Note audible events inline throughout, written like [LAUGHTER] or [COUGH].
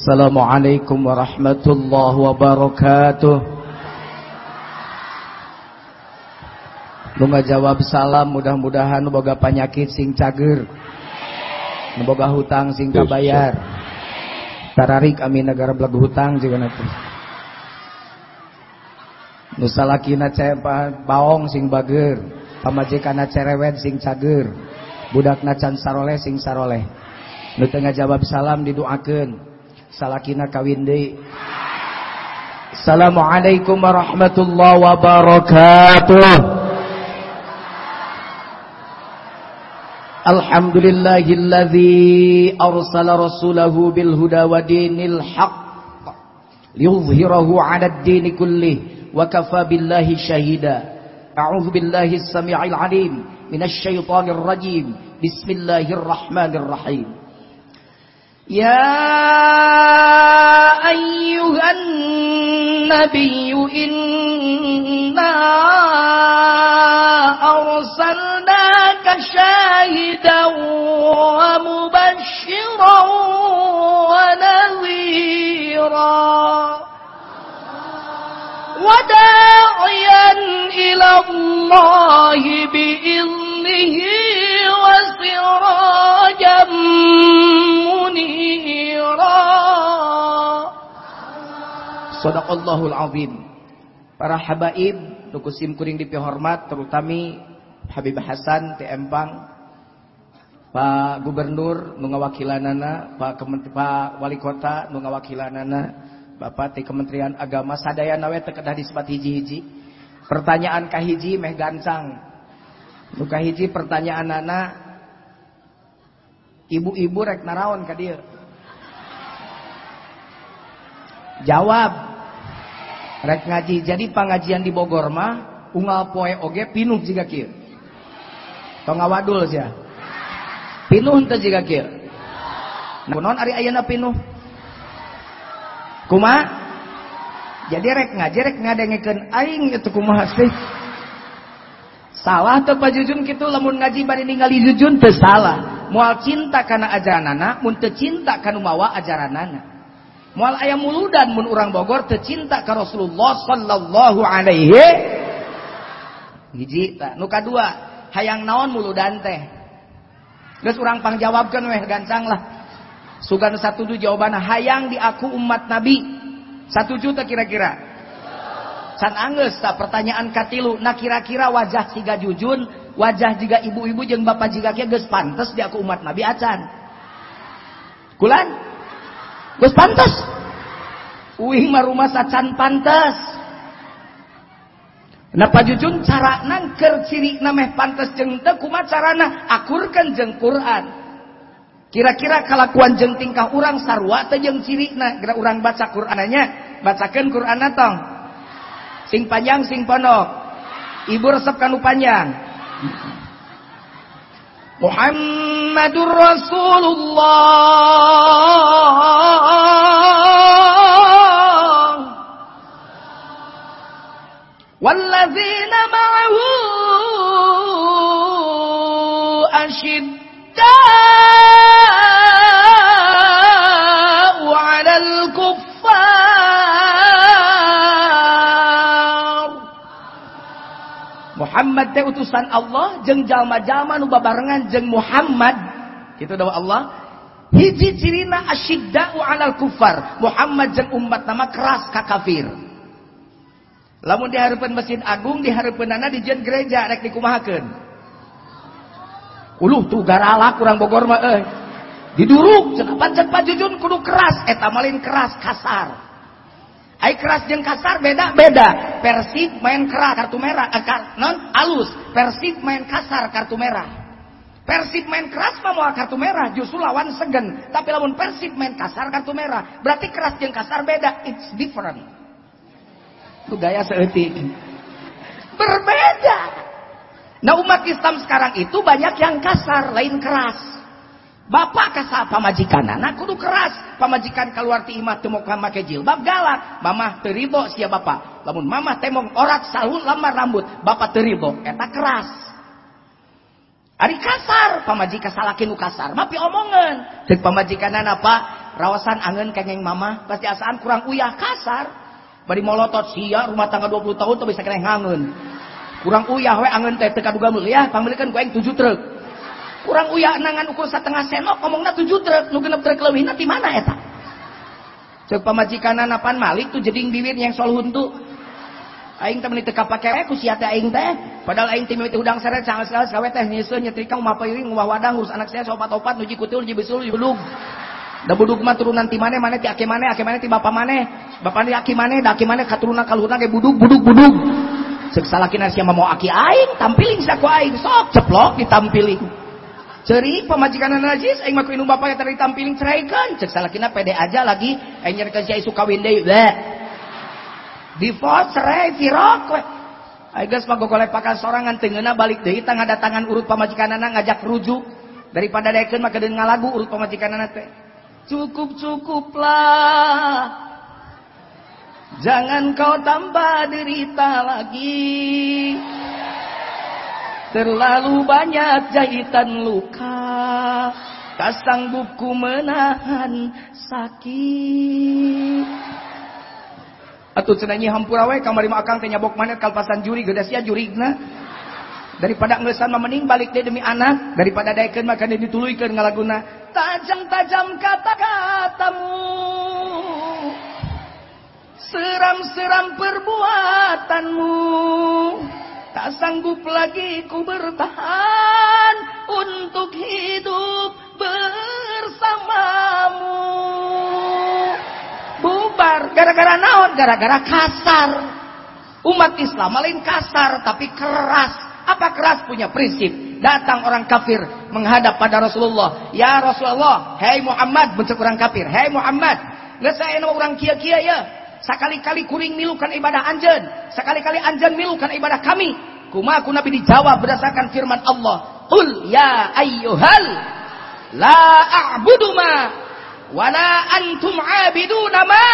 Assalamualaikum warahmatullahi wabarakatuh. Nu jawab salam mudah-mudahan boga penyakit sing cager. Boga hutang sing kabayar Tararik amin negara belagu hutang juga nanti. Nu salakina cepa baong sing bager. Pamajikana cerewet sing cager. Budakna can saroleh sing saroleh. Nu tengah jawab salam didoakeun salakina kawin deui Assalamualaikum warahmatullahi wabarakatuh. Alhamdulillahilladzi arsala rasulahu bil huda wa dinil haqq liyuzhirahu 'ala ad-din kullih wa kafa billahi shahida. A'udzu billahi as-sami'il 'alim minasy syaithanir rajim. Bismillahirrahmanirrahim يا أيها النبي إنا أرسلناك شاهدا ومبشرا ونذيرا وداعيا إلى الله بإذنه وسراجا Sadaqallahul azim Para habaib Nukusim kuring dipihormat Terutami Habib Hasan T. Empang Pak Gubernur Nungawakilanana Pak, Pak Wali Kota Nungawakilanana Bapak di Kementerian Agama sadaya nawe tekedah disebut hiji-hiji. Pertanyaan kahiji meh gancang. Nu kahiji pertanyaan anak ibu-ibu rek naraon ka dieu? Jawab. Rek ngaji. Jadi pengajian di Bogor mah unggal poe oge pinuh jiga kieu. Tong ngawadul sia. Pinuh teu jiga kieu. Kunaon ari ayeuna pinuh? kuma jadi rek ngaji rek ngadengekeun aing itu kumaha sih salah teu pajujun kitu lamun ngaji bari ningali jujun teu salah moal cinta kana ajaranana mun teu cinta kana mawa ajaranana moal aya muludan mun urang Bogor teu cinta ka Rasulullah sallallahu alaihi hiji ta nu kadua hayang naon muludan teh geus urang pangjawabkeun weh gancang lah Sugan satu tu jawaban hayang di aku umat Nabi. Satu juta kira-kira. San angges tak pertanyaan katilu. Nah kira-kira wajah siga jujun, wajah jika ibu-ibu jeng bapak jika kia ges pantes di aku umat Nabi acan. Kulan? Ges pantes. Uing rumah sacan pantes. Nah pajujun cara nangker ciri nameh pantes jeng teu kumaha carana? Akurkan jeng Quran. Kira-kira kalakuan jeng tingkah orang sarwa atau jeng na gerak orang baca Qur'ananya bacakan Qur'an tong. Sing panjang sing pondok. Ibu resep kanu panjang. Muhammadur Rasulullah walladzina ma'ahu asyiddah Muhammad teh utusan Allah jeng jalma-jalma nu babarengan jeng Muhammad. Gitu dawa Allah. Hiji cirina asyidda'u 'alal kufar. Muhammad jeng umat nama keras ka kafir lamun dihareupeun Masjid Agung dihareupeunana di jen gereja rek dikumahakeun uluh tuh garala kurang Bogor mah euy diduruk cenah pancen pajujun kudu keras eta malin keras kasar Ai keras jeung kasar beda beda. Persib main keras kartu merah, eh, kar, non alus. Persib main kasar kartu merah. Persib main keras mah mau kartu merah, justru lawan segen. Tapi lamun Persib main kasar kartu merah, berarti keras jeung kasar beda. It's different. Itu gaya seetik. Berbeda. Nah umat Islam sekarang itu banyak yang kasar, lain keras. Bapak kasa pamajikan anak kudu keras. Pamajikan keluar ti imah teu make jilbab galak. Mamah teribo sia bapak. Lamun mamah temong orat salun lamar rambut, bapak teribo eta keras. Ari kasar, pamajikan salakin nu kasar, mapi omongan. Cek pamajikan apa? rawasan angen kengeng mama pasti asaan kurang uyah kasar bari molotot sia rumah tangga 20 tahun tuh bisa kena ngangen. Kurang uyah we angen teh teu kaduga ya pamilikeun ku aing 7 truk. Kurang uyah nangan ukur setengah senok ngomongna 7 truk. Nu genep truk leuwihna di mana eta? Cek pamajikanana napan malik tuh jeding bibir yang sol huntu aing teh meuni teu kapake ku sia aing teh. Padahal aing teh mimiti udang seret sangat sekali sawe teh nyeuseun nyetrika umah peuring umah wadang urus anak saya sopat-opat nuji kutul nuji besul nuji belum da buduk mah turunan ti maneh maneh ti ake maneh ake maneh ti bapa maneh. Bapa ni aki maneh da aki maneh katurunan kaluhurna ge buduk buduk buduk. Ceuk salakina sia mau aki aing tampiling saku aing. Sok ceplok ditampiling Ceri pemajikan najis aing mah ku bapak yang tadi tampiling ceraikan. Cek salakina pede aja lagi aing nyerikeun si isu kawin deui divorce cerai virok we. Aing geus magogolek pakan sorangan teungeuna balik deui tangga datangan urut pamajikanana ngajak rujuk. Daripada daekeun mah kedeun ngalagu urut pamajikanana teh cukup cukuplah jangan kau tambah derita lagi. Terlalu banyak jahitan luka. Tak sanggupku menahan sakit. Atuh cenanyi hampura we kamari mah akang teh nyabok manet kalpasan juri geuda sia jurigna daripada ngeusan mah mending balik deh demi anak daripada daekeun mah kana dituluykeun ngalaguna tajam-tajam kata-katamu seram-seram perbuatanmu Tak sanggup lagi ku bertahan untuk hidup bersamamu. Bubar gara-gara naon? Gara-gara kasar. Umat Islam lain kasar tapi keras. Apa keras punya prinsip? Datang orang kafir menghadap pada Rasulullah. Ya Rasulullah, hei Muhammad, bentuk orang kafir. Hei Muhammad, nggak saya orang kia-kia ya. Sekali-kali kuring milukan ibadah anjen. Sekali-kali anjen milukan ibadah kami. Kuma aku Nabi dijawab berdasarkan firman Allah. Qul ya ayyuhal la a'budu ma wala antum 'abiduna ma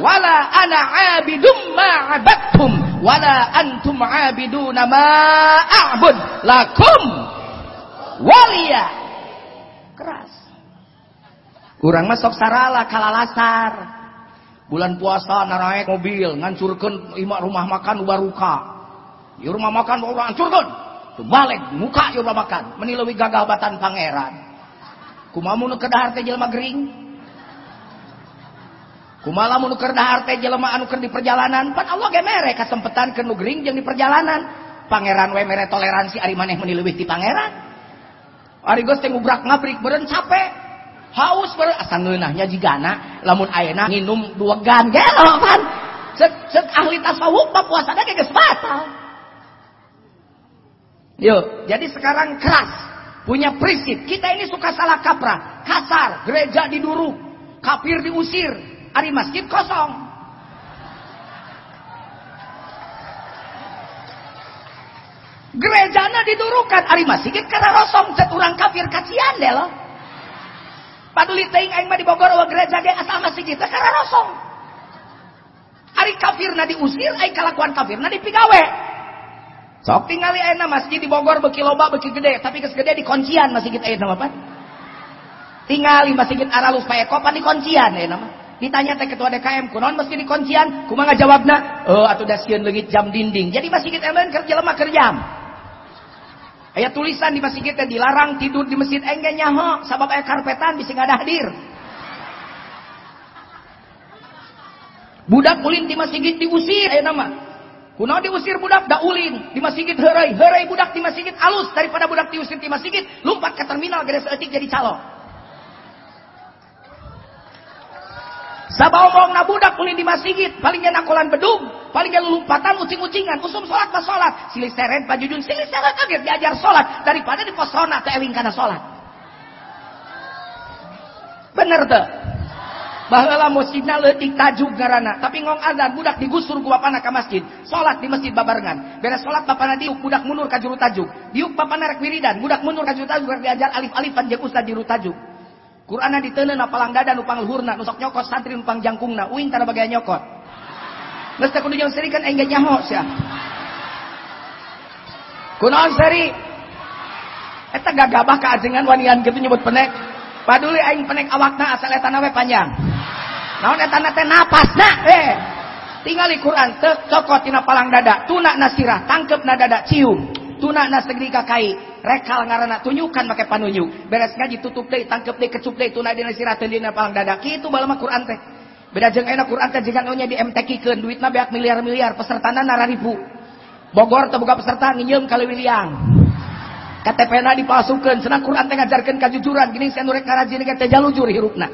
wala ana 'abidum ma 'abadtum wala antum 'abiduna ma a'bud. Lakum waliya. Keras. Kurang masuk sarala kalalasar bulan puasa naik mobil ngancurkan lima rumah makan baruka di rumah makan orang hancurkan balik muka di rumah makan. Menilawi gagah batan pangeran. Kumamu nu kedahar teh jelema gering kumala nu kedahar teh jelema anu keur di perjalanan. Pan Allah ge mere kasempatan ke nu gering jeung di perjalanan. Pangeran we mere toleransi ari maneh menilawi ti pangeran. Ari geus teh ngubrak ngabrik beureun capek. Haus ber asa ngeunahnya jigana lamun ayeuna nginum dua gan gelo kan cek cek ahli tasawuf mah puasana ge geus batal. Jadi sekarang keras punya prinsip. Kita ini suka salah kaprah. Kasar gereja diduruk kafir diusir ari masjid kosong gerejana didurukan ari masjid karena rosong cek orang kafir kacian deh loh Paduli teing aing mah di Bogor wa gereja ge asal masjid teh karena rosong. Ari kafirna diusir, aing kalakuan kafirna dipigawe. Sok tingali ayeuna masjid di Bogor beki loba beki gede, tapi geus gede di kuncian masjid ayeuna mah pan. Tingali masjid Aralus Paekopan di kuncian ayeuna mah. Ditanya teh ketua DKM, kunaon masjid di kuncian? Kumaha ngajawabna? Oh, atuh da sieun leungit jam dinding. Jadi masjid elemen kerja lemah kerjam. Ayat tulisan di masjid kita dilarang tidur di masjid enggak nyaho sabab ayat karpetan bisa nggak hadir. Budak ulin di masjid diusir ayat nama. Kuno diusir budak da ulin di masjid herai, herai budak di masjid alus daripada budak diusir di masjid lompat ke terminal gede seetik jadi calo. Na budak ulin di masjid. Paling nakolan bedung. Paling gak lumpatan ucing-ucingan. Usum sholat pas sholat. Silih seren pajujun silih seren kaget. Diajar sholat. Daripada di posona teeling karena sholat. Bener tuh? Bahwa masjidna letik tajuk garana. Tapi ngong azan budak digusur gua panah ke masjid. Sholat di masjid babarengan. Beres sholat bapana diuk budak mundur ke juru tajuk. Diuk bapana rek wiridan budak mundur ke juru tajuk. Diajar alif-alifan jeung ustad juru tajuk Qur'ana diteuneu na palang dada nu panglhurna nusok nyokot santri nu pangjangkungna uing tara bagaya nyokot. Geus teh kudu jeung seri kan enggak nyaho sia. Kunaon seri? Eta gagabah kaajengan wanian gitu nyebut penek. paduli aing penek awakna asal eta we panjang. Naon eta teh napasna eh. Tinggali Quran teu cokot tina palang dada. Tuna nasirah tangkep na dada cium. Tuna na segeri kakai rekal ngarana tunjukkan pakai panunjuk. Beres ngaji tutup deui tangkep deui kecup deui tuna dina sirah teu dina palang dada. Kitu balamah Quran teh. Beda jeung enak Quran teh jeung nya di MTQ-keun duitna beak miliar-miliar pesertana nara ribu. Bogor terbuka peserta nginjem kali William. KTP-na dipalsukan senang Quran teh ngajarkeun kejujuran gini saya nurek karajin teh jalujur hirupna.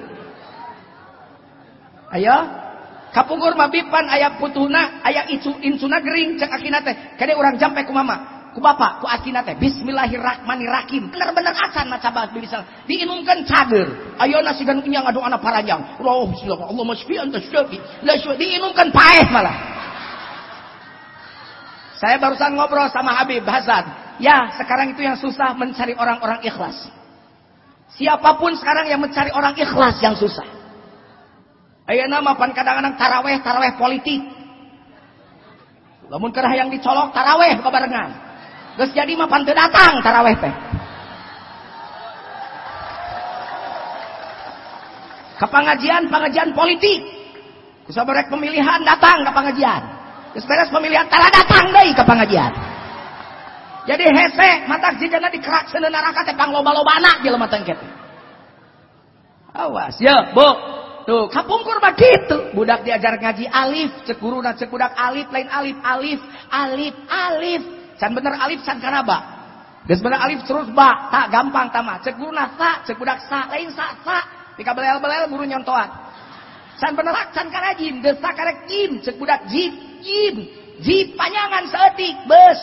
Ayo. Kapungkur mabipan ayat putuna ayat isu insuna gering cek akina teh. Kade urang jampe ku mama ku bapak ku akina teh bismillahirrahmanirrahim bener-bener acan maca bahasa bisa diinumkan cager ayeuna sigan punya ngadu anak paranjang Allah bismillah Allah masfi anta syafi la diinumkan paeh malah saya barusan ngobrol sama Habib Hasan Ya, sekarang itu yang susah mencari orang-orang ikhlas. Siapa pun sekarang yang mencari orang ikhlas yang susah. Ayo nama pan kadang-kadang taraweh, taraweh politik. Lamun kerah yang dicolok taraweh kebarengan. Terus jadi mah pan datang taraweh teh. Ke pengajian, pengajian politik. Kusabarek pemilihan datang ke pengajian. Terus beres pemilihan tara datang deh ke pengajian jadi hese mata jika dikerak sana neraka teh pang loba-loba anak jelema tengket awas ya bu tuh kapungkur mah gitu budak diajar ngaji alif cek guruna cek budak alif lain alif alif alif alif can bener alif can kanaba Geus bener alif terus ba. Tak gampang tama cek guruna sa. Cek budak sa. Lain sa sa. Tika belel-belel guru nyontoan can bener can kana jim geus karek jim cek budak jim jim jim panjangan seetik bes.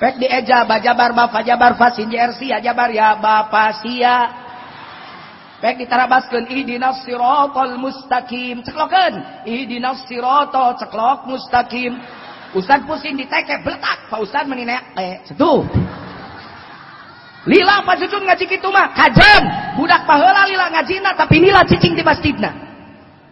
Pek di eja bajabar bapak jabar fasin JRC jabar ya sia. Pek ditarabaskeun ihdinas siratal mustaqim. Ceklokeun ihdinas siratal ceklok mustaqim. Ustaz pusing diteke beletak Pak Ustaz menina eh setu. Lila Pak Cucun ngaji kitu mah kajem. Budak paheula lila ngajina tapi nila cicing di masjidna.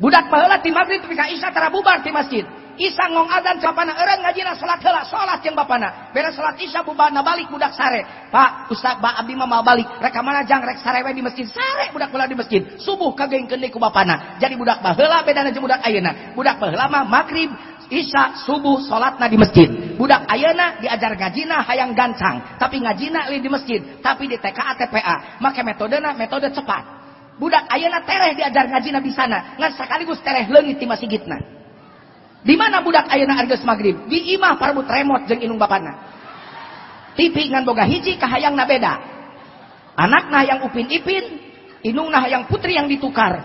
Budak paheula ti maghrib tapi ka isya tara bubar di masjid. Isa ngong adan bapana eureun ngajina salat heula salat jeung bapana. Beres salat Isya bubana balik budak sare. Pak Ustaz Ba abdi mah mau balik. Rek mana jang rek sare di masjid? Sare budak heula di masjid. Subuh kagengkeun deui ku bapana. Jadi budak baheula bedana jeung budak ayeuna. Budak baheula mah magrib Isya subuh salatna di masjid. Budak ayeuna diajar ngajina hayang gancang tapi ngajina li di masjid tapi di TKA TPA make metodena metode cepat. Budak ayeuna tereh diajar ngajina di sana. Ngan sekaligus tereh leungit di masjidna di mana budak ayeuna argeus magrib? Di imah parbut remote jeung inung bapana. TV ngan boga hiji kahayangna beda. Anakna yang upin ipin, inungna yang putri yang ditukar.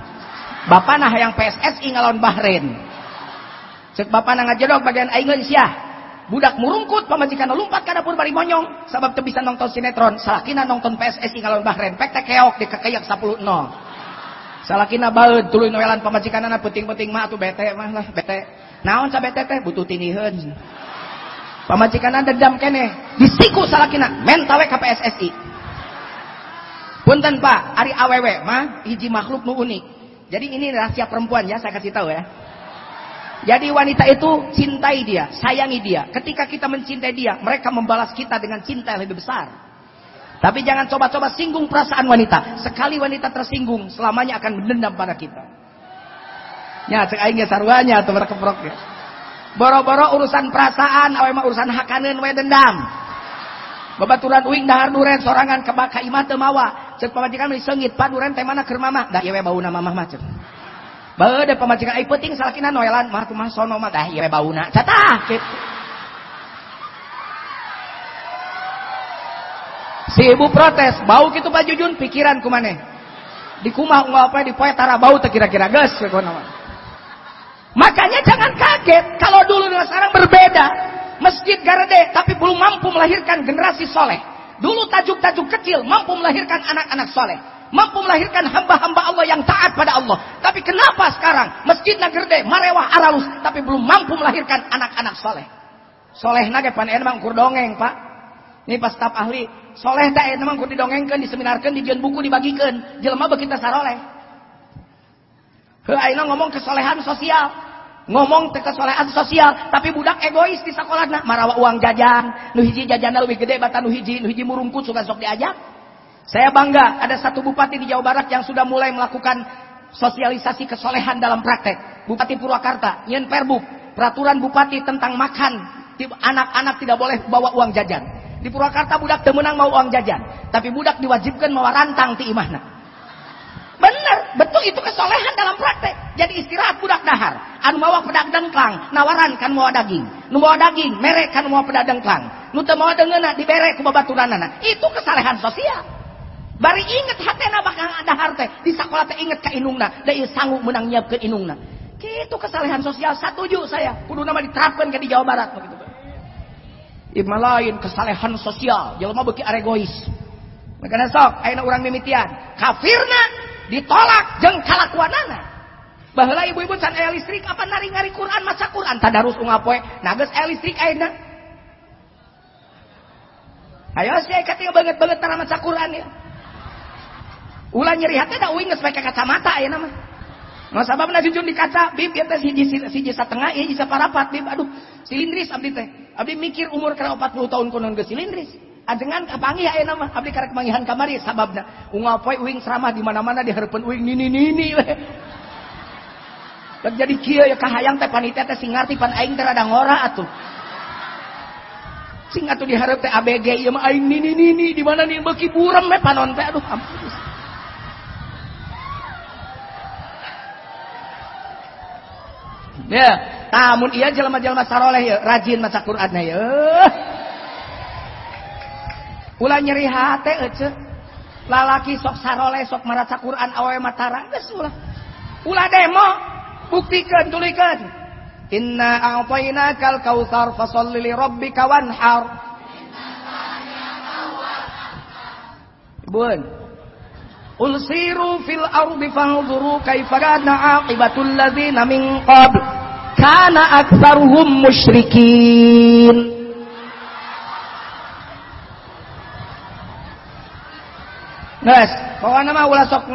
Bapana yang PSSI ngalon Bahrain. Cek bapana ngajedog bagian aing sia. Budak murungkut pamajikan lompat ke dapur bari monyong sabab teu bisa nonton sinetron, salakina nonton PSSI ngalon Bahrain. Pek keok di kekeyak 10 0. Salakina baeud tuluy noelan pamajikanana penting-penting mah atuh bete mah lah bete naon sa bete teh butuh tiniheun pamajikan dendam kene disiku salakina men tawe ka PSSI punten pak. Ari awewe mah hiji makhluk nu unik. Jadi ini rahasia perempuan ya saya kasih tahu ya. Jadi wanita itu cintai dia sayangi dia. Ketika kita mencintai dia mereka membalas kita dengan cinta yang lebih besar. Tapi jangan coba-coba singgung perasaan wanita. Sekali wanita tersinggung selamanya akan mendendam pada kita nya cek aing sarwanya atuh keprok ya. Boro-boro urusan perasaan awe mah urusan hakaneun we dendam. Babaturan uing dahar duren sorangan ke baka imah teu mawa. Cek pamajikan meni seungit pa duren teh mana keur mamah. Da ieu we bauna mamah mah cek. Beude pamajikan ai peuting salakina noelan mah mah sono mah dah ieu we bauna. Catah kitu. Si ibu protes, bau gitu Pak Jujun pikiran kumane. Di kumah apa di poe tara bau teh kira-kira geus kono Makanya jangan kaget kalau dulu dengan sekarang berbeda. Masjid Garde tapi belum mampu melahirkan generasi soleh. Dulu tajuk-tajuk kecil mampu melahirkan anak-anak soleh. Mampu melahirkan hamba-hamba Allah yang taat pada Allah. Tapi kenapa sekarang Masjid Nagerde, Marewah, Aralus. Tapi belum mampu melahirkan anak-anak soleh. Soleh nage pan emang kur dongeng pak. Ini pas staf ahli. Soleh dah emang kur didongengkan, diseminarkan, dibian buku dibagikan. Jelma begitu saroleh. He, ngomong kesolehan sosial. Ngomong kesolehan sosial tapi budak egois di sekolah nah marawa uang jajan nu hiji jajan lebih gede bata nu hiji nu hiji murungkut suka sok diajak. Saya bangga ada satu bupati di Jawa Barat yang sudah mulai melakukan sosialisasi kesolehan dalam praktek. Bupati Purwakarta nyen perbuk peraturan bupati tentang makan. Anak-anak tidak boleh bawa uang jajan. Di Purwakarta budak temenang mau uang jajan tapi budak diwajibkan mau rantang ti imahna betul itu kesolehan dalam praktek. Jadi istirahat budak dahar. Anu mawa pedak dengklang, nawaran kan mau daging. Nu mau daging, merek kan mau pedak dengklang. Nu teu mau deungeuna dibere ku babaturanana. Itu kesalehan sosial. Bari inget hatena bakal dahar teh, di sekolah teh inget ka inungna, ieu sanggup menang nyiapkeun inungna. Kitu kesalehan sosial satuju saya. Kudu nama diterapkan ke di Jawa Barat begitu. Ima lain kesalehan sosial, jelema beuki aregois. Makanya sok, ayeuna urang mimitian. Kafirna ditolak jeng kalakuanana bahwa ibu-ibu can aya listrik apa nari ngari Quran maca Quran? Tadarus unga poe nages aya listrik ayeuna? Ayo sih kating banget banget tara maca Quran ya. Ulah nyeri hati da uing geus kacamata ayeuna mah. Mas sababna jujun di kaca, bib ya teh siji siji satengah, ieu bisa parapat bib. Aduh, silindris abdi teh. Abdi mikir umur kana 40 tahun kunon geus silindris ajengan kapangi ya nama? Abdi karek mangihan kamari sababna. Ungal poe uing ceramah di mana-mana di hareupeun uing nini-nini we. Jadi kieu ya kahayang teh panitia teh sing ngarti pan aing teh rada ngora atuh. Sing atuh di hareup teh ABG ieu mah aing nini-nini di mana nih? Beuki burem we panon teh aduh ampun. Ya, tamun iya jelema-jelema saroleh ya, rajin maca Qur'an ya. Ulah nyeri hati ece. Lalaki sok sarole sok maraca Quran awe matara geus ulah. Ulah demo buktikeun tulikeun. Inna a'tainakal kautsar fasholli li rabbika wanhar. Bun. Ulsiru fil ardi fanzuru kaifa kana aqibatul ladzina min qabl. Kana aktsaruhum musyrikin. Guys, pokoknya mah ulah sok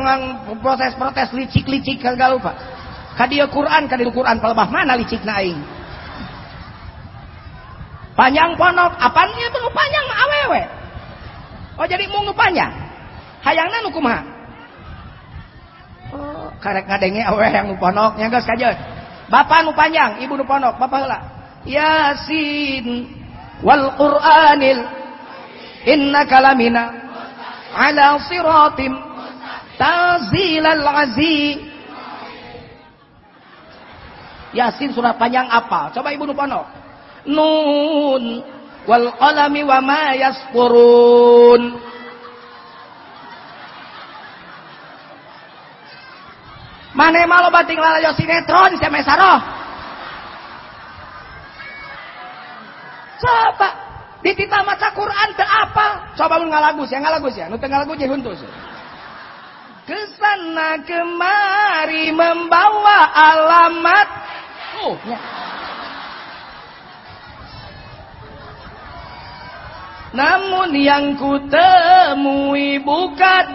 protes-protes licik-licik kagak lupa. Kadia Quran, kadia Quran palebah mana licik aing. Panjang ponok, apanya itu panjang awewe. Oh jadi mau panjang. Hayangna nu kumaha? Oh, karek ngadenge awewe yang nu ponok, nya geus kajeun. Bapak nu panjang, ibu nu ponok, bapak heula. Yasin wal Qur'anil innaka lamina ala siratim tanzilal aziz Yasin surat panjang apa? Coba Ibu Nupono. Nun wal qalami wa ma yasqurun. Mane malo bating lalayo sinetron saya mesaroh. Coba ditita maca Quran teu apa. Coba mun ngalagus ya ngalagus ya nu teu ngalagus ya huntus ke sana kemari membawa alamat. Oh ya. namun yang ku temui bukan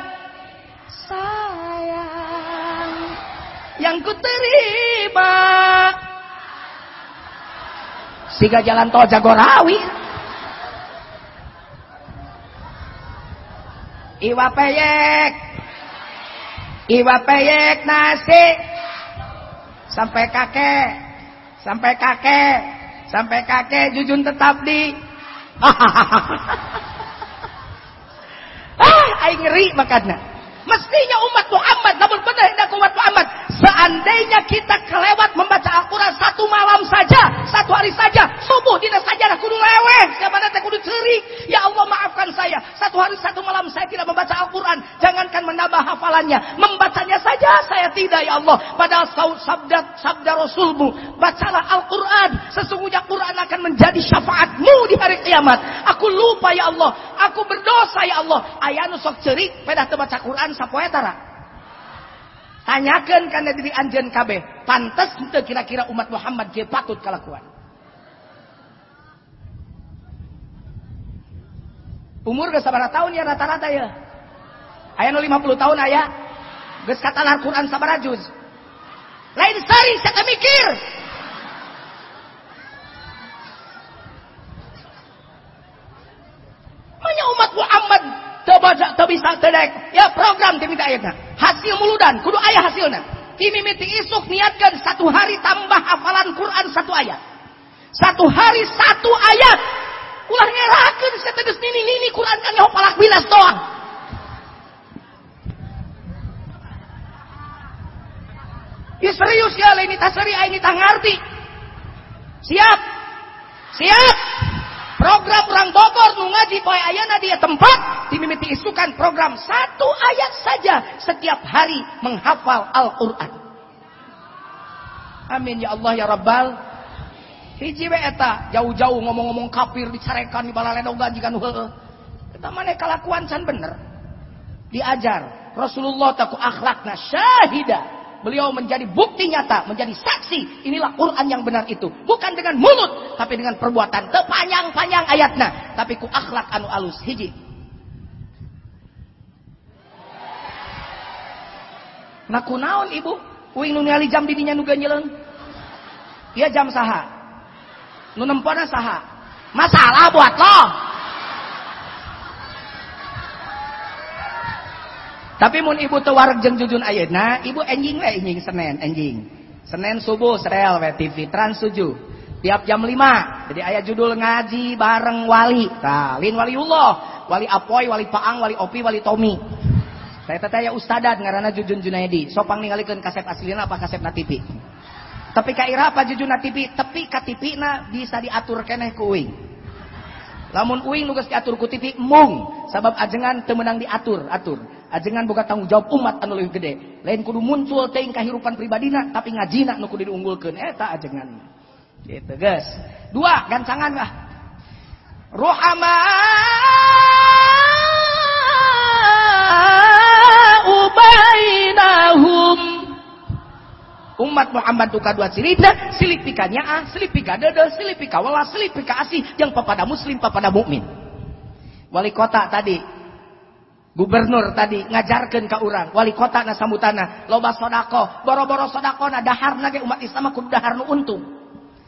sayang. Yang ku terima. Siga jalan tol Jagorawi Iwa peyek. Iwa peyek nasi. Sampai kakek. Sampai kakek. Sampai kakek jujun tetap di. [LAUGHS] ah, aing ngeri makanya. Mestinya umat Muhammad, namun benar hendak umat Muhammad. Seandainya kita kelewat membaca Al-Quran satu malam saja, satu hari saja, subuh dina saja kudu leweh, siapa nanti kudu ceri. Ya Allah maafkan saya, satu hari satu malam saya tidak membaca Al-Quran. Jangankan menambah hafalannya, membacanya saja saya tidak ya Allah. Padahal sabda sabda Rasulmu, bacalah Al-Quran. Sesungguhnya Quran akan menjadi syafaatmu di hari kiamat. Aku lupa ya Allah, aku berdosa ya Allah. Ayah nusok cerik, pedah terbaca Quran sapoe tara? Tanyakan karena diri anjen kabeh. Pantas itu kira-kira umat Muhammad dia patut kelakuan umur gak sabar tahun ya rata-rata ya? Ayah no 50 tahun ayah geus katalar Quran sabar juz. Lain sari saya mikir umat Muhammad tebaca bisa tedek. Ya program diminta ayatnya hasil muludan. Kudu ayah hasilnya. Mimiti isuk niatkan satu hari tambah hafalan Quran satu ayat. Satu hari satu ayat. Ulah ngerakeun seteges nini nini Quran kan nyaho palak bilas doang. Ya serius ya ini tak seri ini tak ngerti. Siap. Siap. Program orang Bogor nu ngaji poe ayana dia tempat dimimiti isukan program satu ayat saja setiap hari menghafal Al-Qur'an. Amin ya Allah ya Rabbal. Hiji we eta jauh-jauh ngomong-ngomong kafir dicarekan di balaledogan jika nu heueuh. Eta mane kalakuan can bener. Diajar Rasulullah taku akhlakna syahida Beliau menjadi bukti nyata, menjadi saksi. Inilah Quran yang benar itu. Bukan dengan mulut, tapi dengan perbuatan. Tepanjang-panjang ayatnya. Tapi ku akhlak anu alus. Hiji. Nah kunaon ibu? Uing nu ningali jam didinya nu ganjeleun. Iya jam saha. Nu nempona saha. Masalah buat lo. Tapi mun ibu teu wareg jeung jujun ayeuna, ibu enjing we enjing Senin, enjing. Senin subuh serel we TV Trans 7. Tiap jam 5. Jadi aya judul ngaji bareng wali. Tah, lin waliullah, wali Apoy, wali Paang, wali Opi, wali Tommy. Saya teh aya ustadat ngaranna Jujun Junaidi. Sopang ningalikeun kaset aslina apa kaset na TV. Tapi ka ira apa Jujun na TV, tepi ka TV na bisa diatur keneh ku. Lamun uing nu geus diatur ku TV mung. Sabab ajengan teu meunang diatur, atur. Ajengan boga tanggung jawab umat anu leuwih gede. Lain kudu muncul teuing kahirupan pribadina tapi ngajina nu kudu diunggulkeun. Eta ajengan. Gitu guys dua gancangan lah rohama ubainahum umat Muhammad tuka dua silipna silip pika nyaah silip pika dede silip pika wala silip pika asih yang papada muslim papada mukmin. Wali kota tadi Gubernur tadi ngajarkan ke orang wali kota na samutana loba sodako boro-boro sodako na dahar nage umat Islam kudu dahar nu untung.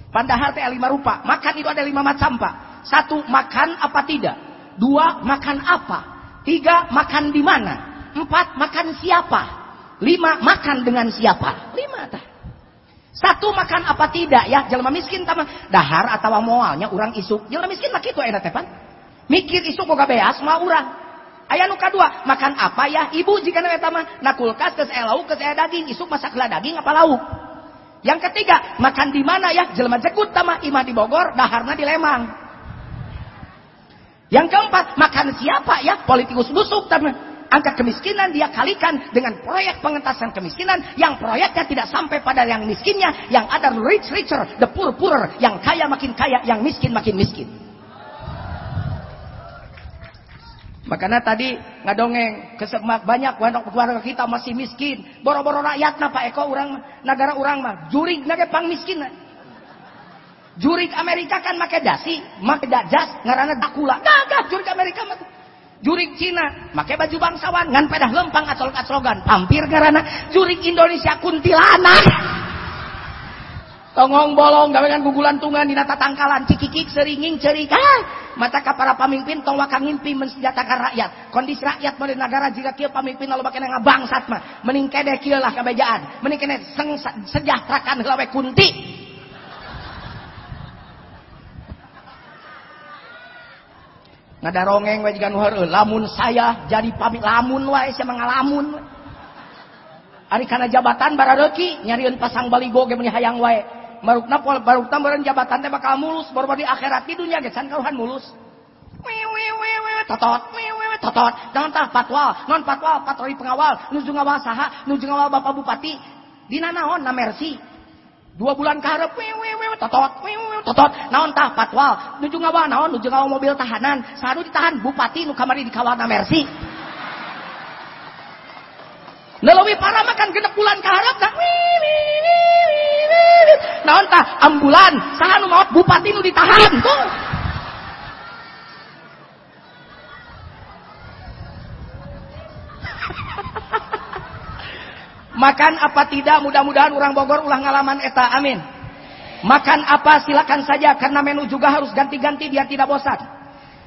Pandahar teh lima rupa makan itu ada lima macam pak. Satu makan apa tidak? Dua makan apa? Tiga makan di mana? Empat makan siapa lima makan dengan siapa lima tah satu makan apa tidak ya jelma miskin tama dahar atau moalnya orang isuk jelma miskin mah kitu enak tepan mikir isuk boga beas mah urang Ayah nu dua makan apa ya? Ibu jika nawe mah na kulkas ke saya lauk ke saya daging, isuk masaklah daging apa lauk. Yang ketiga, makan di mana ya? Jelma jekut tama imah di Bogor, daharna di Lemang. Yang keempat, makan siapa ya? Politikus busuk tama. Angka kemiskinan dia kalikan dengan proyek pengentasan kemiskinan yang proyeknya tidak sampai pada yang miskinnya, yang ada rich richer, the poor poorer, yang kaya makin kaya, yang miskin makin miskin. Makanya tadi ngadongeng kesemak banyak warga kita masih miskin. Boro-boro rakyat Pak Eko orang negara orang mah jurig nage pang miskin. Jurig Amerika kan make dasi, make dajas ngarana dakula. Gagah jurig Amerika mah. Jurig Cina make baju bangsawan ngan pedah lempang acol-acologan. Pampir ngarana jurig Indonesia kuntilanak. Tongong bolong gawean gugulan tungan dina tatangkalan cikikik seringing cerik ah mata ka para pamimpin tong wakang ngimpi mensenjatakan rakyat. Kondisi rakyat mah negara jika kieu pamimpin lalu bakal ngabangsat mah. Mending kene kieu lah kabejaan. Mending kene sejahterakan heula we kunti ngadarongeng we jiga nu lamun saya jadi pamit lamun wae sia ngalamun. Ari kana jabatan baradeki nyariun pasang baligo ge meni hayang wae. Marukna barukna beren jabatan teh bakal mulus baru di akhirat di dunia gesan karuhan mulus. Totot totot. Jangan tah patwal non patwal patroli pengawal nuju ngawal saha nuju ngawal bapak bupati. Dina naon na dua bulan kaharep totot totot. Naon tah patwal? Nuju ngawal naon? Nuju ngawal mobil tahanan. Sadu ditahan bupati nu kamari dikawal na mercy. Nelawi para makan genep bulan kaharap dah. Naon tah? Ambulan, saha nu maot bupati nu ditahan. tuh. Makan apa tidak mudah-mudahan orang Bogor ulang ngalaman eta amin. Makan apa silakan saja karena menu juga harus ganti-ganti biar tidak bosan.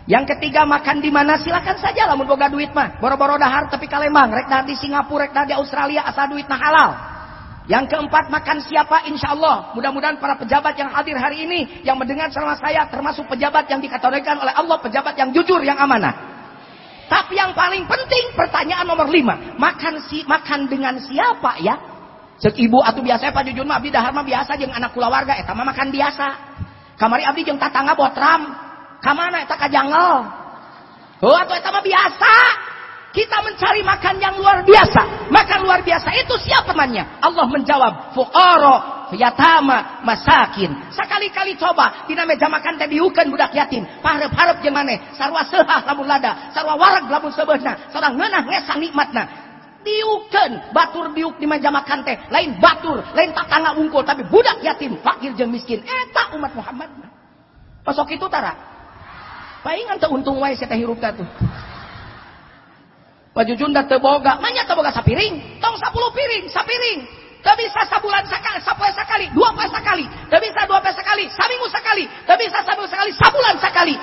Yang ketiga makan di mana silakan saja lamun boga duit mah. Boro-boro dahar tapi kalemang, rek di Singapura, rek di Australia asal duit nah halal. Yang keempat makan siapa insya Allah mudah-mudahan para pejabat yang hadir hari ini yang mendengar ceramah saya termasuk pejabat yang dikategorikan oleh Allah pejabat yang jujur yang amanah. Tapi yang paling penting pertanyaan nomor lima makan si makan dengan siapa ya? Cek ibu atau biasa Pak Jujur mah abdi dahar mah biasa jeung anak keluarga eta mah makan biasa. Kamari abdi jeung tatangga botram Kamana eta kajangel? Oh, atau eta mah biasa. Kita mencari makan yang luar biasa. Makan luar biasa itu siapa temannya? Allah menjawab, fuqara, yatama, masakin. Sekali-kali coba dina meja makan teh diukeun budak yatim. Paharep-harep jeung maneh, sarua seuleuh lamun lada, sarua wareg lamun sebeusna, sareng ngeunah ngesang nikmatna. Diukeun batur diuk di meja makan teh, lain batur, lain tatangga unggul tapi budak yatim, fakir jeung miskin. Eta umat Muhammad. Pasok itu tara. Paingan teu untung wae saya hirup tuh. Baju junda teu boga, manya teu boga sapiring, tong 10 piring, sapiring. Teu bisa sabulan sakali, sapoe sakali, dua poe sakali, teu bisa dua poe sakali, saminggu sakali, teu bisa saminggu sakali, sabulan sakali.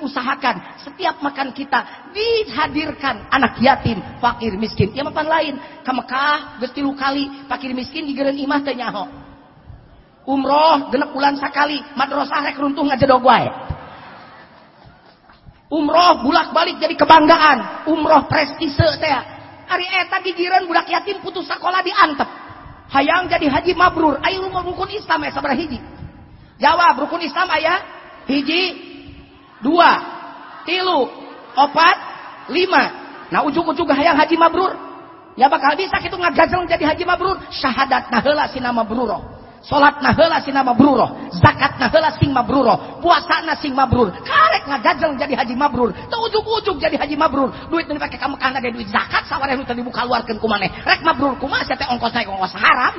Usahakan setiap makan kita dihadirkan anak yatim, fakir, miskin. Ya mapan lain, ka Mekah geus tilu kali, fakir miskin digeureun imah teu nyaho. Umroh genep bulan sakali, madrasah rek runtuh ngajedog wae. Umroh bulak balik jadi kebanggaan. Umroh prestise teh. Hari eta gigiran budak yatim putus sekolah diantep. Hayang jadi haji mabrur. Ayo rukun Islam ya sabar hiji. Jawab rukun Islam ayah. Hiji. Dua. Tilu. Opat. Lima. Nah ujung-ujung hayang haji mabrur. Ya bakal bisa kita ngagajeng jadi haji mabrur. Syahadat nahela si nama bruroh. Salat na heula sing mabrur, zakat na heula sing mabrur, puasa na sing mabrur. Karek ngagajel jadi haji mabrur, teu ujug-ujug jadi haji mabrur. Duit nu dipake ka Mekah ge duit zakat sawareh nu teu dibuka luarkeun ku maneh. Rek mabrur kumaha teh naik ongkos haram.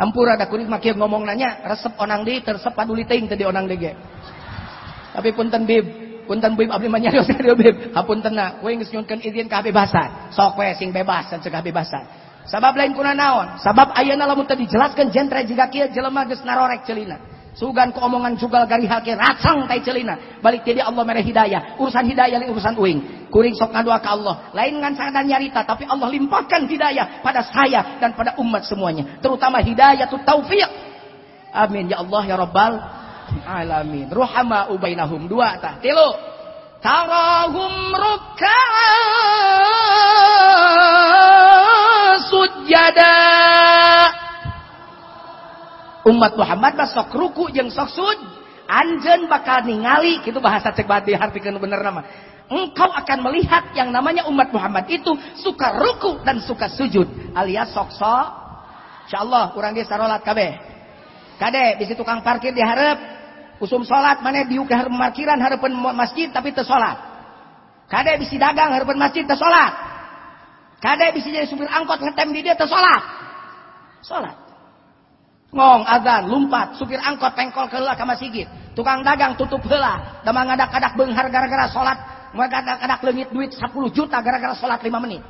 Ampura ada kuring makin ngomong nanya resep onang di tersep paduli ting tadi onang dege. Tapi punten bib, punten bib abdi mah nyarios [LAUGHS] bib. Hapunten na, kowe geus nyunkeun izin kebebasan. Sok we sing bebas dan cegah bebasan. Sabab lain kuna naon? Sabab ayeuna lamun teu dijelaskeun jentre jiga kieu jelema geus narorek celina. Sugan ku omongan jugal gari hake racang tai celina. Balik jadi Allah mere hidayah. Urusan hidayah li urusan uing. Kuring sok ngadua ka Allah. Lain ngan sangadan nyarita tapi Allah limpahkan hidayah pada saya dan pada umat semuanya. Terutama hidayah tu taufiq. Amin ya Allah ya Rabbal alamin. Ruhama ubainahum dua tah. Tilu. Tarahum ruk'an sujada. Umat Muhammad mah sok ruku jeung sok sud anjen bakal ningali gitu bahasa cek badi hartikeun bener nama. Engkau akan melihat yang namanya umat Muhammad itu suka ruku dan suka sujud alias sok sok. Insyaallah urang ge sarolat kabeh. Kade bisi tukang parkir di hareup. Usum salat mana diuk ke parkiran hareupeun masjid tapi teu salat. Kade bisi dagang hareupeun masjid teu salat Kade bisa jadi supir angkot ngetem di dia atau sholat. Sholat. Ngong, azan, lumpat, supir angkot pengkol ke heula ka masjid. Tukang dagang tutup heula, damang ngadak-ngadak beunghar gara-gara sholat. Mereka ngadak-ngadak leungit duit 10 juta gara-gara sholat 5 menit.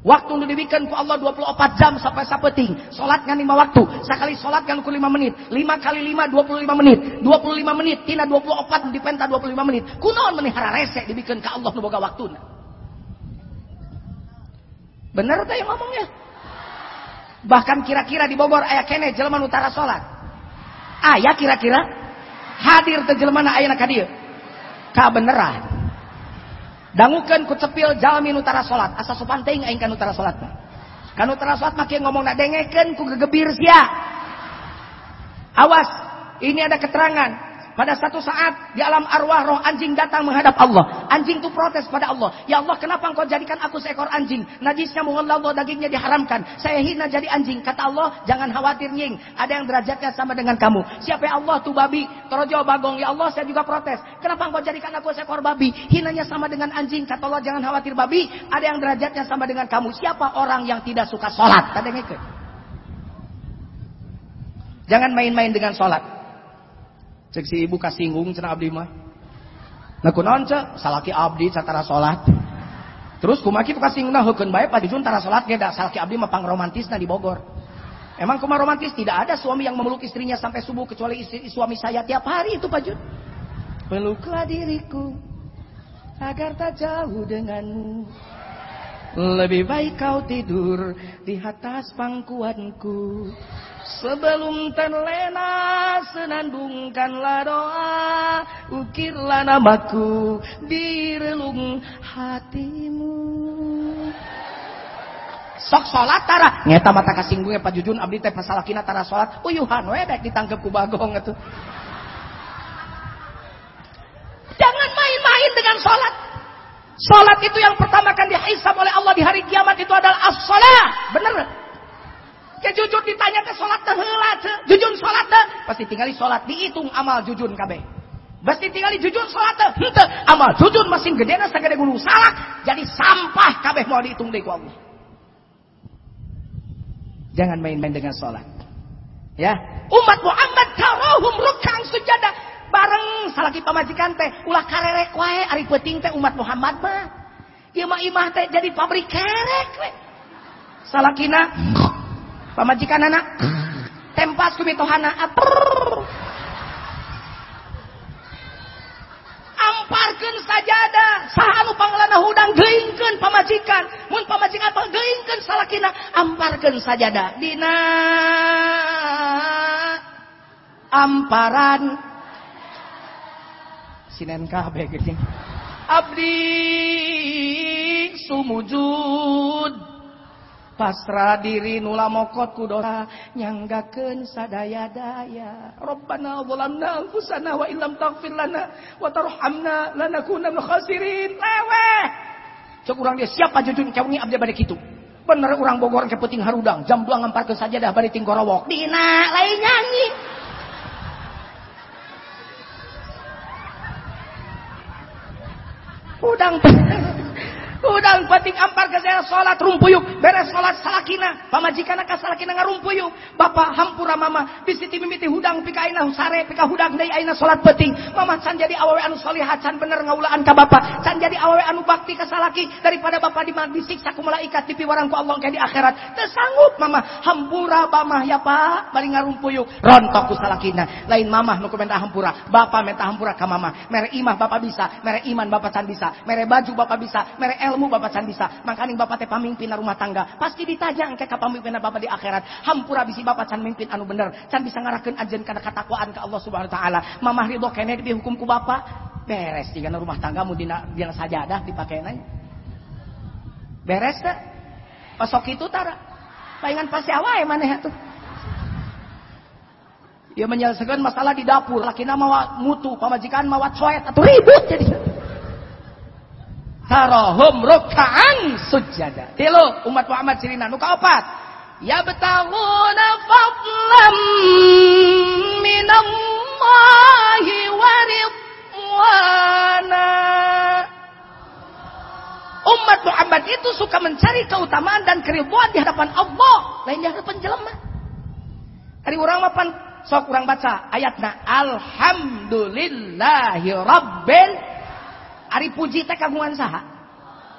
Waktu nu dibikin ku Allah 24 jam sampai sapeting. Salat ngan 5 waktu. Sekali salat kan ku 5 menit. 5 kali 5 25 menit. 25 menit tina 24 dipenta 25 menit. Kunaon menihara rese dibikin ke Allah nu boga. Bener teh ngomongnya? Bahkan kira-kira di Bogor ayah kene jelema utara salat. Ayah kira-kira hadir teh jelema ayeuna ka dieu. Ka beneran. Dangukeun ku cepil jalmi utara salat, asa sopan teuing aing kan utara mah. Kan utara salat mah kieu ngomongna dengekeun ku gegebir sia. Awas, ini ada keterangan pada satu saat di alam arwah roh anjing datang menghadap Allah. Anjing itu protes pada Allah. Ya Allah kenapa engkau jadikan aku seekor anjing? Najisnya Allah dagingnya diharamkan. Saya hina jadi anjing. Kata Allah jangan khawatir nying. Ada yang derajatnya sama dengan kamu. Siapa ya Allah tuh babi? Torojo bagong. Ya Allah saya juga protes. Kenapa engkau jadikan aku seekor babi? Hinanya sama dengan anjing. Kata Allah jangan khawatir babi. Ada yang derajatnya sama dengan kamu. Siapa orang yang tidak suka sholat? Itu. Jangan main-main dengan sholat. Cek si ibu kasinggung cenah abdi mah. Nah kunaon cek? Salaki abdi satara salat. Terus kumaki tuh kasinggung nah heukeun bae padijun tara salat ge da salaki abdi mah pangromantisna di Bogor. Emang kuma romantis? Tidak ada suami yang memeluk istrinya sampai subuh kecuali istri, suami saya tiap hari itu Pak Jun. Peluklah diriku agar tak jauh denganmu. Lebih baik kau tidur di atas pangkuanku. Sebelum terlena senandungkanlah doa Ukirlah namaku di relung hatimu. Sok sholat tara. Ngeta mata kasinggungnya Pak Jujun. Abdi teh pasalakina tara sholat. Uyuhan we dek ditangkep ku bagong itu Jangan main-main dengan sholat. Sholat itu yang pertama akan dihisab oleh Allah di hari kiamat itu adalah as-sholat. Bener? Ya jujur ditanya ke sholat teh heula Jujun sholat teh pasti tinggali sholat dihitung amal jujun kabeh. Pasti tinggali jujun sholat teh henteu amal jujun masih gedena sagede gunung salak jadi sampah kabeh mau dihitung deui ku Allah. Jangan main-main dengan sholat. Ya, umat Muhammad tarahum rukang sujada bareng salaki pamajikan teh ulah karerek wae ari penting teh umat Muhammad mah. Ieu mah imah teh jadi pabrik kerek we. Salakina pamajikan anak. Tempas ku mitohana amparkeun sajadah saha anu panglana hudang. Geingkeun pamajikan. Mun pamajikan geingkeun salakina. Amparkeun sajadah dina. Amparan. Sinen kabeh geuning abdi sumujud pasrah diri nula mokot ku dosa nyanggakeun sadaya-daya. Rabbana zalamna anfusana wa illam taghfir lana wa tarhamna lanakuna minal khasirin. Lewe cek urang dia siapa jujun cawngi abdi bade kitu bener urang Bogor ke penting harudang jam 2 ngamparkeun saja dah bade tingkorowok dina lain nyanyi. Udang Udang penting ampar ke saya sholat rumpuyuk. Beres sholat salakina. Pamajikan ka salakina ngarumpuyuk. Bapak hampura mama. Bisiti mimiti hudang pika aina sare. Pika hudang dari aina sholat penting. Mama can jadi awawe anu solihat. Can bener ngaulaan ka bapak. Can jadi awawe anu bakti ka salaki. Daripada bapak di disiksa ku malaikat. Tipi warang ku Allah di akhirat. Tersanggup mama. Hampura mama ya pak. Bari ngarumpuyuk. Rontok ku salakina. Lain mama nuku minta hampura. Bapak minta hampura ka mama. Mere imah bapak bisa. Mere iman bapak can bisa. Mere baju bapak bisa. Mere ilmu bapak can bisa makanya bapak teh pamimpin rumah tangga. Pasti ditajang ke pamimpin bapak di akhirat. Hampura bisi bapak can mimpin anu bener. Can bisa ngarahkan ajen karena ketakwaan ke Allah subhanahu wa ta'ala. Mamah ridho kene dihukum ku bapak. Beres jika rumah tanggamu dina, dina sajadah dipakai nanya beres tak pasok itu tara. Palingan pasti awal mana tuh. Dia menyelesaikan masalah di dapur. Laki nama mutu pamajikan mawat coet atau ribut jadi tarahum ruk'an sujada. Tilu umat Muhammad sirina nu kaopat. Ya betahuna fadlam minallahi wa ridwana. Umat Muhammad itu suka mencari keutamaan dan keribuan di hadapan Allah, lain di hadapan jelema. Hari orang mapan sok kurang baca ayatna alhamdulillahi rabbil Ari puji teh kagungan saha?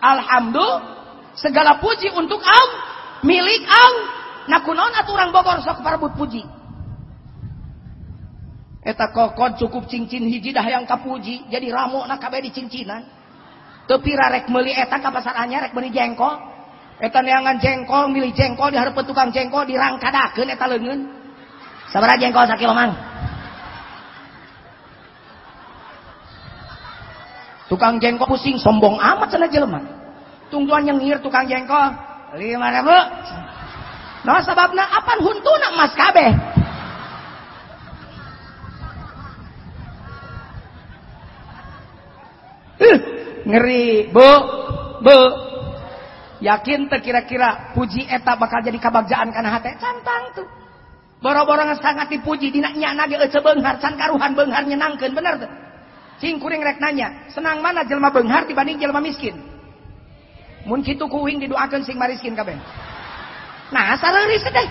Alhamdulillah segala puji untuk Allah, milik Allah. Nakunon atuh urang Bogor sok parebut puji. Eta kokon cukup cincin hiji dah yang kapuji jadi ramu nak kabeh di cincinan. Tepi rek meuli eta ka pasar anyar rek beli jengkol. Eta neangan jengkol milih jengkol di hareup tukang jengkol dirangkadakeun eta leungeun. Sabaraha jengkol sakilo mang? Tukang jengkol pusing, sombong amat sana jelema. Tungguan nyengir tukang jengkol. Lima ribu. Nah sebabnya apa nak mas kabeh. Uh, ngeri, bu, bu. Yakin tak kira-kira puji eta bakal jadi kabagjaan karena hati cantang tuh. Boro-boro sangat dipuji dina nyana ge ece beunghar can karuhan beunghar nyenangkeun bener tuh. Cing kuring rek nanya, senang mana jelma benghar dibanding jelma miskin? Mun kitu kuing didoakeun sing mariskin kabeh. Nah, sareuris deh.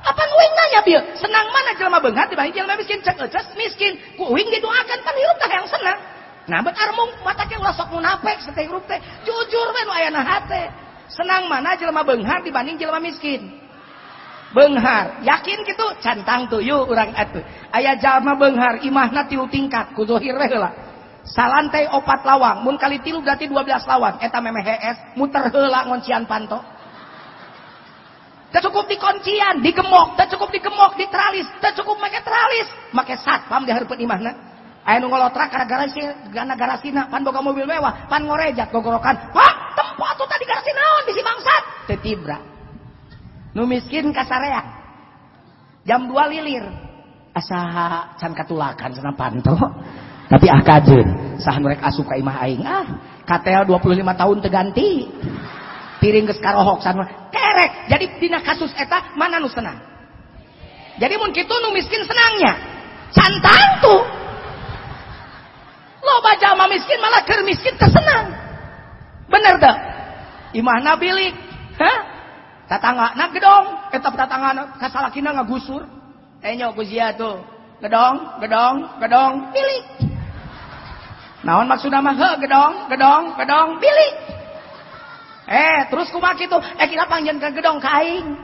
Apa kuing nanya bieu? Senang mana jelma benghar dibanding jelma miskin? Cek ecas miskin, kuing didoakeun pan hirup teh yang senang. Nah, bet armung mata ke ulah sok munafik seteh hirup teh. Jujur we nu aya na hate. Senang mana jelma benghar dibanding jelma miskin? Benghar. Yakin gitu? Cantang yuk orang atuh. Ayah jalma benghar imahna tilu tingkat. Kuzohir lah salantai opat lawang. Mun kali tilu berarti 12 lawang. Eta memehes muter heula ngoncian panto. Cukup di kuncian, digemok, tak cukup digemok, teralis, tak cukup make teralis, make satpam di harapan imahna. Aya nu ngolotrak gara-gara si gara garasina pan boga mobil mewah, pan ngorejat gogorokan. Pak, tempat tuh tadi garasi naon bisi bangsat. Teu tibra. Nu miskin kasarea. Jam 2 lilir. Asa can katulakan cenah panto. Tapi ah kajeun, sah nu rek asup ka imah aing. Ah, KTL 25 tahun terganti piring geus karohok sana kerek jadi dina kasus eta mana nu senang jadi mun kitu nu miskin senangnya cantang tuh lo baca ma miskin malah ker miskin tersenang bener dah imahna bilik hah tatangga na gedong eta tatangga kasalakina ngagusur enyo kuzia tuh gedong gedong gedong bilik naon maksudna mah gedong gedong gedong bilik Eh, terus kumaha kitu? Eh kita panjen ke gedong kain.